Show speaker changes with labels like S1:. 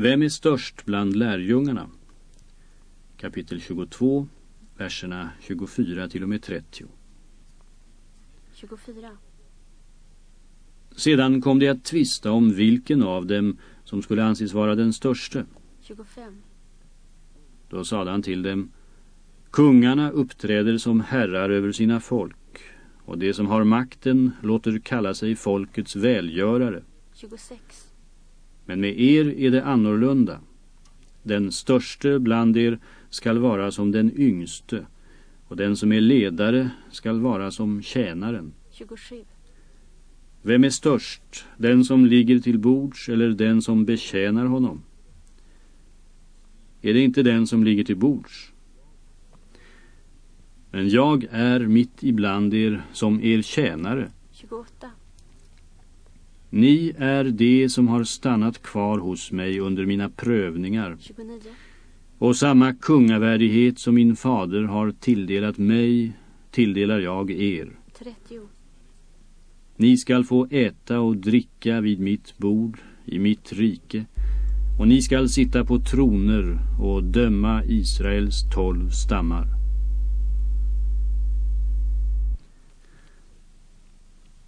S1: Vem är störst bland lärjungarna? Kapitel 22, verserna 24 till och med 30.
S2: 24.
S1: Sedan kom det att tvista om vilken av dem som skulle anses vara den störste.
S2: 25.
S1: Då sade han till dem, kungarna uppträder som herrar över sina folk och det som har makten låter kalla sig folkets välgörare.
S2: 26.
S1: Men med er är det annorlunda. Den störste bland er skall vara som den yngste och den som är ledare skall vara som tjänaren.
S2: 27.
S1: Vem är störst? Den som ligger till bords eller den som betjänar honom? Är det inte den som ligger till bords? Men jag är mitt ibland er som er tjänare.
S2: 28.
S1: Ni är de som har stannat kvar hos mig under mina prövningar
S2: 29.
S1: och samma kungavärdighet som min fader har tilldelat mig tilldelar jag er.
S2: 30.
S1: Ni skall få äta och dricka vid mitt bord i mitt rike och ni skall sitta på troner och döma Israels tolv stammar.